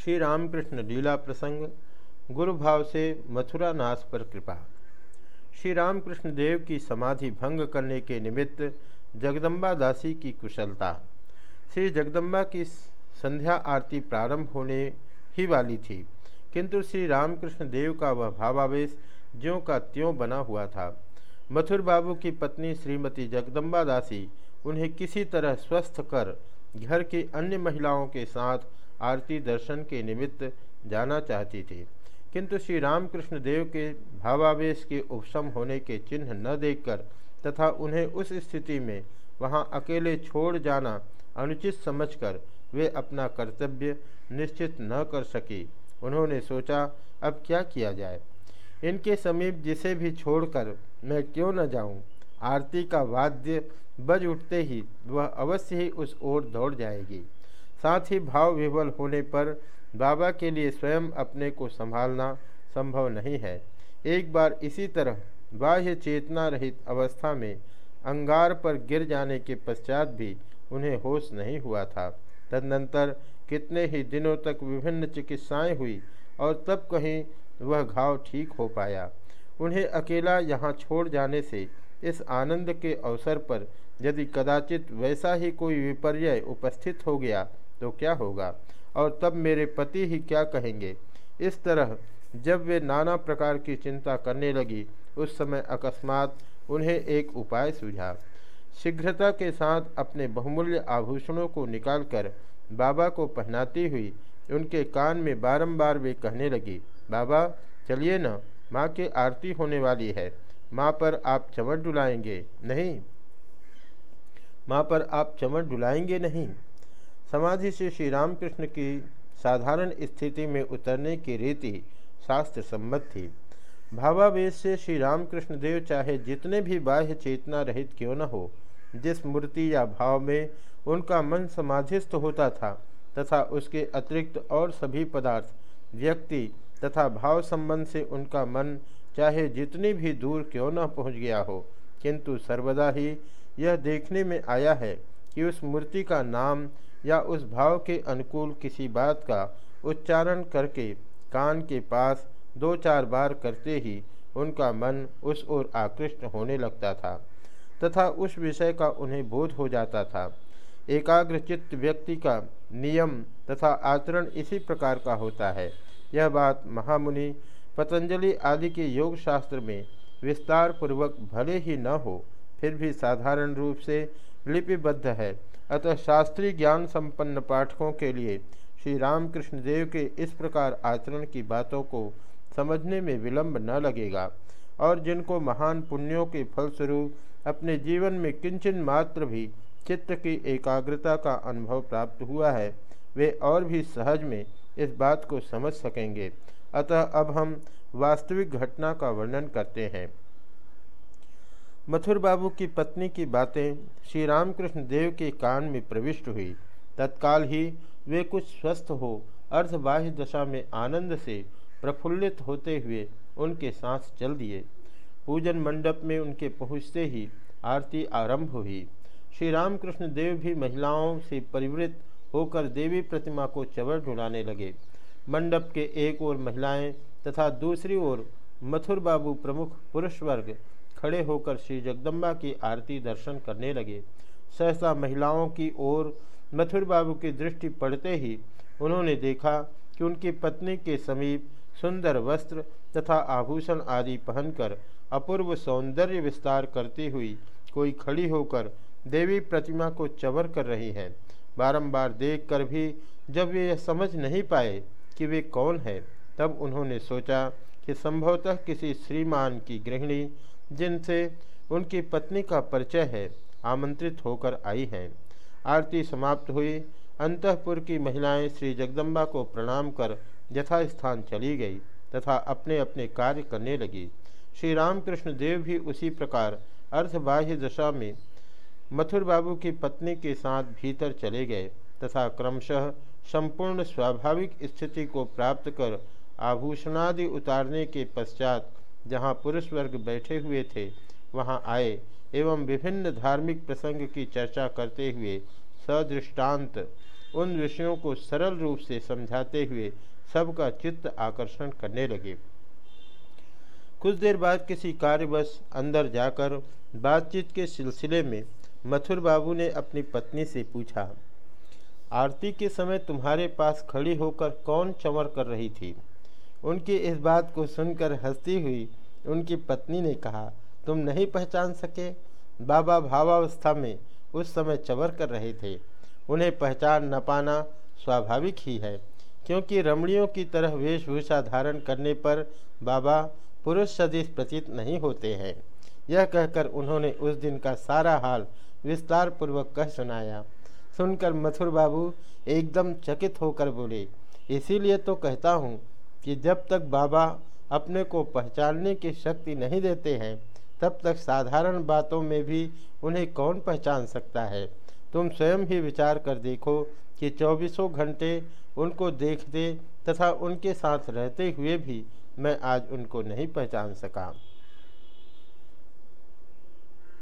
श्री रामकृष्ण लीला प्रसंग गुरु भाव से मथुरा नाश पर कृपा। श्री रामकृष्ण देव की समाधि भंग करने के निमित्त जगदम्बा दासी की कुशलता, श्री जगदम्बा की संध्या आरती प्रारंभ होने ही वाली थी, किंतु श्री रामकृष्ण देव का वह भावावेश ज्यों का त्यों बना हुआ था। मथुर बाबू की पत्नी श्रीमती जगदम्बा दासी उन्हें किसी तरह स्वस्थ कर घर की अन्य महिलाओं के साथ आरती दर्शन के निमित्त जाना चाहती थी। किंतु श्री रामकृष्ण देव के भावावेश के उपशम होने के चिन्ह न देखकर तथा उन्हें उस स्थिति में वहाँ अकेले छोड़ जाना अनुचित समझकर वे अपना कर्तव्य निश्चित न कर सकी। उन्होंने सोचा, अब क्या किया जाए? इनके समीप जिसे भी छोड़कर मैं क्यों न जाऊँ? आरती का वाद्य बज उठते ही वह अवश्य ही उस ओर दौड़ जाएगी। साथ ही भाव विवल होने पर बाबा के लिए स्वयं अपने को संभालना संभव नहीं है। एक बार इसी तरह बाह्य चेतना रहित अवस्था में अंगार पर गिर जाने के पश्चात भी उन्हें होश नहीं हुआ था। तदनंतर कितने ही दिनों तक विभिन्न चिकित्साएँ हुई और तब कहीं वह घाव ठीक हो पाया। उन्हें अकेला यहाँ छोड़ जाने से इस आनंद के अवसर पर यदि कदाचित वैसा ही कोई विपर्य उपस्थित हो गया तो क्या होगा? और तब मेरे पति ही क्या कहेंगे? इस तरह जब वे नाना प्रकार की चिंता करने लगी, उस समय अकस्मात उन्हें एक उपाय सूझा। शीघ्रता के साथ अपने बहुमूल्य आभूषणों को निकालकर बाबा को पहनाती हुई, उनके कान में बारंबार वे कहने लगी, बाबा, चलिए न, माँ की आरती होने वाली है। माँ पर आप चमट डुलाएँगे नहीं? माँ पर आप चमट डुलाएँगे नहीं। समाधि से श्री रामकृष्ण की साधारण स्थिति में उतरने की रीति शास्त्र सम्मत थी। भावावेश से श्री रामकृष्ण देव चाहे जितने भी बाह्य चेतना रहित क्यों न हो, जिस मूर्ति या भाव में उनका मन समाधिस्थ होता था तथा उसके अतिरिक्त और सभी पदार्थ, व्यक्ति तथा भाव संबंध से उनका मन चाहे जितनी भी दूर क्यों न पहुँच गया हो, किंतु सर्वदा ही यह देखने में आया है कि उस मूर्ति का नाम या उस भाव के अनुकूल किसी बात का उच्चारण करके कान के पास दो चार बार करते ही उनका मन उस ओर आकृष्ट होने लगता था, तथा उस विषय का उन्हें बोध हो जाता था। एकाग्र चित्त व्यक्ति का नियम तथा आचरण इसी प्रकार का होता है। यह बात महामुनि, पतंजलि आदि के योग शास्त्र में विस्तार पूर्वक भले ही न हो, फिर भी साधारण रूप से लिपिबद्ध है। अतः शास्त्रीय ज्ञान संपन्न पाठकों के लिए श्री रामकृष्ण देव के इस प्रकार आचरण की बातों को समझने में विलंब न लगेगा और जिनको महान पुण्यों के फलस्वरूप अपने जीवन में किंचन मात्र भी चित्त की एकाग्रता का अनुभव प्राप्त हुआ है, वे और भी सहज में इस बात को समझ सकेंगे। अतः अब हम वास्तविक घटना का वर्णन करते हैं। मथुर बाबू की पत्नी की बातें श्री रामकृष्ण देव के कान में प्रविष्ट हुई। तत्काल ही वे कुछ स्वस्थ हो, अर्धबाह्य दशा में आनंद से प्रफुल्लित होते हुए उनके सांस चल दिए। पूजन मंडप में उनके पहुँचते ही आरती आरंभ हुई। श्री रामकृष्ण देव भी महिलाओं से परिवृत होकर देवी प्रतिमा को चवर ढुलाने लगे। मंडप के एक ओर महिलाएँ तथा दूसरी ओर मथुर बाबू प्रमुख पुरुष वर्ग खड़े होकर श्री जगदम्बा की आरती दर्शन करने लगे। सहसा महिलाओं की ओर मथुर बाबू की दृष्टि पड़ते ही उन्होंने देखा कि उनकी पत्नी के समीप सुंदर वस्त्र तथा आभूषण आदि पहनकर अपूर्व सौंदर्य विस्तार करती हुई कोई खड़ी होकर देवी प्रतिमा को चवर कर रही है। बारंबार देखकर भी जब वे यह समझ नहीं पाए कि वे कौन है, तब उन्होंने सोचा कि संभवतः किसी श्रीमान की गृहिणी जिनसे उनकी पत्नी का परिचय है, आमंत्रित होकर आई हैं। आरती समाप्त हुई। अंतपुर की महिलाएँ श्री जगदम्बा को प्रणाम कर यथास्थान चली गई तथा अपने अपने कार्य करने लगी। श्री रामकृष्ण देव भी उसी प्रकार अर्धबाह्य दशा में मथुर बाबू की पत्नी के साथ भीतर चले गए तथा क्रमशः संपूर्ण स्वाभाविक स्थिति को प्राप्त कर आभूषणादि उतारने के पश्चात जहाँ पुरुष वर्ग बैठे हुए थे, वहाँ आए एवं विभिन्न धार्मिक प्रसंग की चर्चा करते हुए सदृष्टांत उन विषयों को सरल रूप से समझाते हुए सबका चित्त आकर्षण करने लगे। कुछ देर बाद किसी कार्यवश अंदर जाकर बातचीत के सिलसिले में मथुर बाबू ने अपनी पत्नी से पूछा, आरती के समय तुम्हारे पास खड़ी होकर कौन चंवर कर रही थी? उनकी इस बात को सुनकर हंसती हुई उनकी पत्नी ने कहा, तुम नहीं पहचान सके? बाबा भावावस्था में उस समय चवर कर रहे थे। उन्हें पहचान न पाना स्वाभाविक ही है, क्योंकि रमणियों की तरह वेशभूषा धारण करने पर बाबा पुरुष सदृश प्रतीत नहीं होते हैं। यह कहकर उन्होंने उस दिन का सारा हाल विस्तार पूर्वक कह सुनाया। सुनकर मथुर बाबू एकदम चकित होकर बोले, इसीलिए तो कहता हूँ कि जब तक बाबा अपने को पहचानने की शक्ति नहीं देते हैं, तब तक साधारण बातों में भी उन्हें कौन पहचान सकता है? तुम स्वयं ही विचार कर देखो कि चौबीसों घंटे उनको देखते तथा उनके साथ रहते हुए भी मैं आज उनको नहीं पहचान सका।